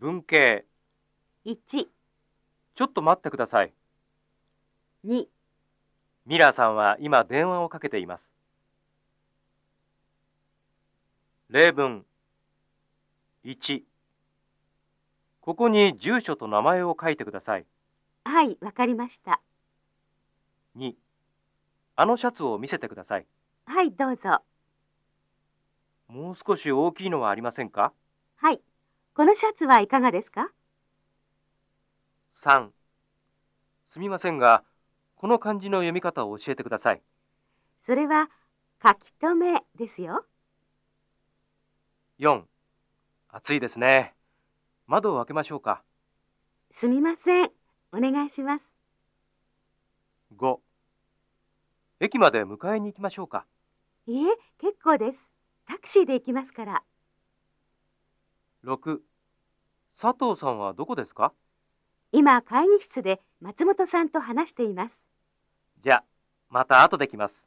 文系。1、ちょっと待ってください。2、ミラーさんは今電話をかけています。例文1ここに住所と名前を書いてください。はい、わかりました。2あのシャツを見せてください。はい、どうぞ。もう少し大きいのはありませんか？はい、このシャツはいかがですか ?3 すみませんが、この漢字の読み方を教えてください。それは書き留めですよ。4暑いですね。窓を開けましょうか。すみません。お願いします。5駅まで迎えに行きましょうか。いえ、結構です。タクシーで行きますから。6佐藤さんはどこですか？今、会議室で松本さんと話しています。じゃあ、また後で来ます。